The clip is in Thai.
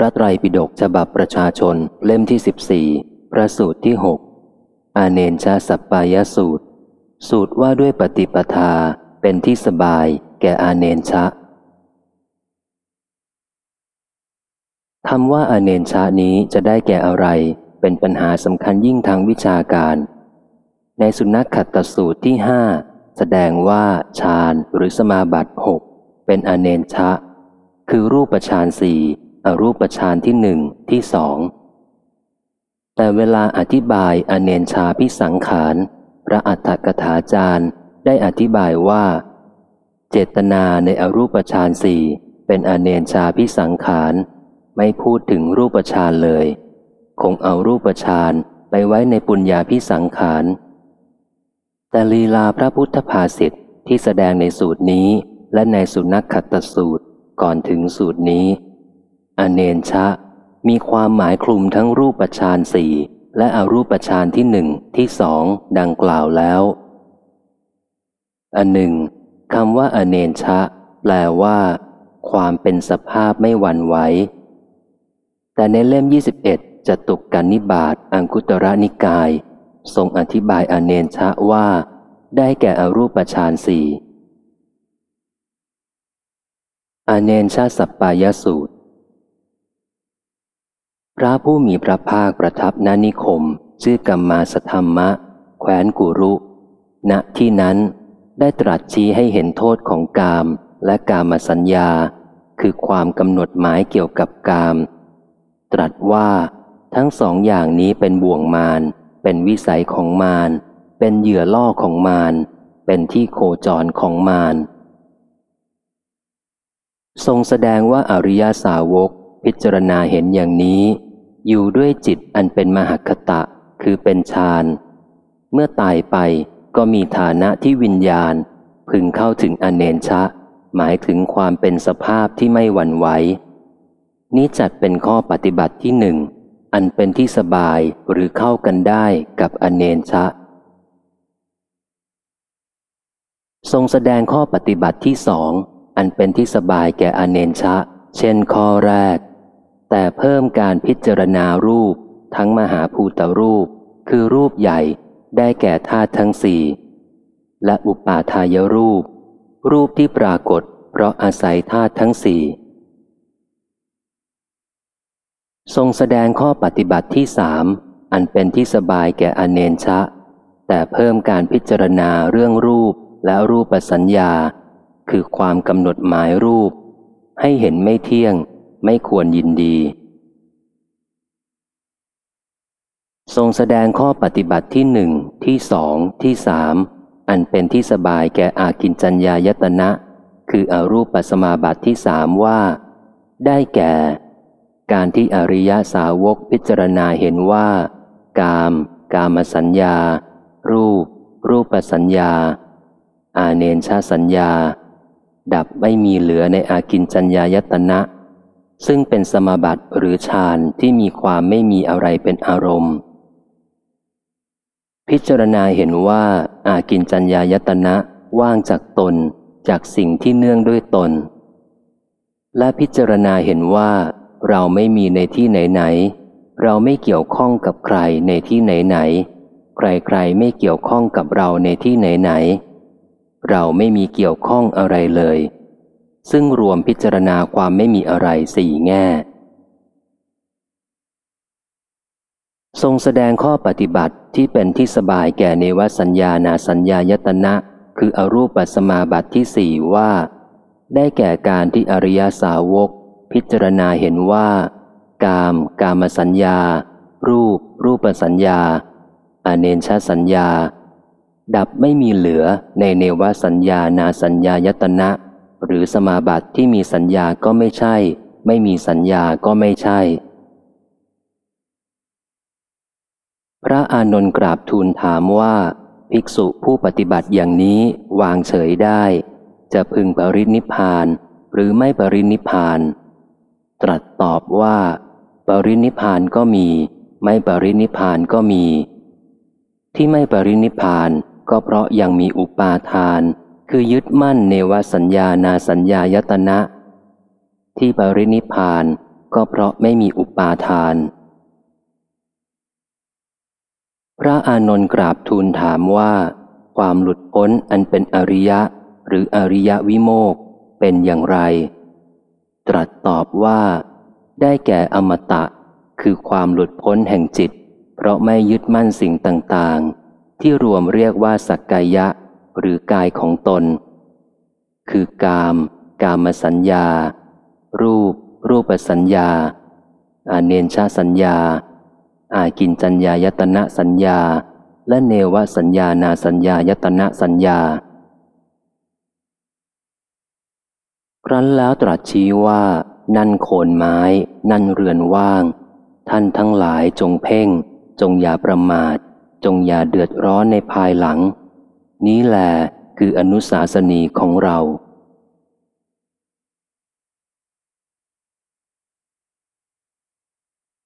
พระไตรปิฎกฉบับประชาชนเล่มที่สิบสี่พระสูตรที่หกอาเนนชาสัปปายสูตร สูตรว่าด้วยปฏิปทาเป็นที่สบายแก่อาเนนชะคำว่าอาเนนชานี้จะได้แก่อะไร เป็นปัญหาสำคัญยิ่งทางวิชาการ ในสุนัขขัตตสูตรที่ห้าแสดงว่าฌานหรือสมาบัติหกเป็นอเนนชะ คือรูปฌานสี่ อรูปฌานที่หนึ่งที่สอง แต่เวลาอธิบายอเนนชาพิสังขาร พระอัฏฐกถาจารย์ได้อธิบายว่า เจตนาในอรูปฌานสี่เป็นอเนนชาพิสังขาร ไม่พูดถึงรูปฌานเลย คงเอารูปฌานไปไว้ในปุญญาพิสังขาร แต่ลีลาพระพุทธภาษิตที่แสดงในสูตรนี้และในสุนัขขัตตสูตรก่อนถึงสูตรนี้ อเนนชะ มีความหมายคลุมทั้งรูปฌานสี่และอรูปฌานที่หนึ่งที่สองดังกล่าวแล้ว อันหนึ่งคำว่าอเนนชะ แปลว่า ความเป็นสภาพไม่หวั่นไหวแต่ในเล่ม 21จะตุกกันนิบาตอังคุตระนิกาย ทรงอธิบายอเนนชะว่า ได้แก่อรูปฌานสี่อเนนชาสัปปายสูตร พระผู้มีพระภาคประทับนานิคม ชื่อกรรมมาสธรรมะแคว้นกุรุ ณที่นั้นได้ตรัสชี้ให้เห็นโทษของกามและกามสัญญา คือความกำหนดหมายเกี่ยวกับกาม ตรัสว่าทั้งสองอย่างนี้เป็นบ่วงมารเป็นวิสัยของมารเป็นเหยื่อล่อของมารเป็นที่โคจรของมารทรงแสดงว่าอริยาสาวกพิจารณาเห็นอย่างนี้ อยู่ด้วยจิตอันเป็นมหคตะ คือเป็นฌาน เมื่อตายไปก็มีฐานะที่วิญญาณ พึงเข้าถึงอเนนชะ หมายถึงความเป็นสภาพที่ไม่หวั่นไหว นี้จัดเป็นข้อปฏิบัติที่หนึ่ง อันเป็นที่สบายหรือเข้ากันได้กับอเนนชะ ทรงแสดงข้อปฏิบัติที่สอง อันเป็นที่สบายแก่อเนนชะ เช่นข้อแรก แต่เพิ่มการพิจารณารูป ทั้งมหาภูตรูป คือรูปใหญ่ได้แก่ธาตุทั้งสี่และอุปาทายรูป รูปที่ปรากฏ เพราะอาศัยธาตุทั้งสี่ทรงแสดงข้อปฏิบัติที่สามอันเป็นที่สบายแก่อเนนชะ แต่เพิ่มการพิจารณาเรื่องรูปและรูปสัญญา คือความกำหนดหมายรูป ให้เห็นไม่เที่ยง ไม่ควรยินดี ทรงแสดงข้อปฏิบัติที่หนึ่งที่สองที่สามอันเป็นที่สบายแก่อากินจัญญายตนะ คืออรูปปัสมาบัติที่สามว่า ได้แก่ การที่อริยสาวกพิจารณาเห็นว่า กาม กามสัญญา รูป รูปสัญญา อาเนนชาสัญญา ดับไม่มีเหลือในอากินจัญญายตนะ ซึ่งเป็นสมบัติหรือฌานที่มีความไม่มีอะไรเป็นอารมณ์ พิจารณาเห็นว่าอากินจัญญายตนะว่างจากตนจากสิ่งที่เนื่องด้วยตน และพิจารณาเห็นว่า เราไม่มีในที่ไหนไหนเราไม่เกี่ยวข้องกับใครในที่ไหนไหนใครๆไม่เกี่ยวข้องกับเราในที่ไหนไหนเราไม่มีเกี่ยวข้องอะไรเลย ซึ่งรวมพิจารณาความไม่มีอะไรสี่แง่ ทรงแสดงข้อปฏิบัติที่เป็นที่สบายแก่เนวสัญญานาสัญญายตนะ คืออรูปปัสมาบัติที่สี่ว่า ได้แก่การที่อริยสาวก พิจารณาเห็นว่า กาม กามสัญญา รูป รูปสัญญา อเนนชสัญญา ดับไม่มีเหลือในเนวสัญญานาสัญญายตนะ หรือสมาบัติที่มีสัญญาก็ไม่ใช่ ไม่มีสัญญาก็ไม่ใช่ พระอานนท์กราบทูลถามว่า ภิกษุผู้ปฏิบัติอย่างนี้วางเฉยได้ จะพึงปรินิพานหรือไม่ปรินิพาน ตรัสตอบว่า ปรินิพานก็มี ไม่ปรินิพานก็มี ที่ไม่ปรินิพานก็เพราะยังมีอุปาทาน คือยึดมั่นเนวสัญญานาสัญญายตนะ ที่ปรินิพานก็เพราะไม่มีอุปาทาน พระอานนท์กราบทูลถามว่า ความหลุดพ้นอันเป็นอริยะ หรืออริยวิโมกเป็นอย่างไร ตรัสตอบว่า ได้แก่อมตะ คือความหลุดพ้นแห่งจิต เพราะไม่ยึดมั่นสิ่งต่างๆ ที่รวมเรียกว่าสักกายะ หรือกายของตน คือกาม กามสัญญา รูป รูปสัญญา อาเนนชาสัญญา อากินจัญญายตนะสัญญา และเนวสัญญานาสัญญายตนะสัญญา ครั้นแล้วตรัสชี้ว่า นั่นโคนไม้ นั่นเรือนว่าง ท่านทั้งหลายจงเพ่ง จงอย่าประมาทจงอย่าเดือดร้อนในภายหลัง นี้แหละคืออนุสาสนีของเรา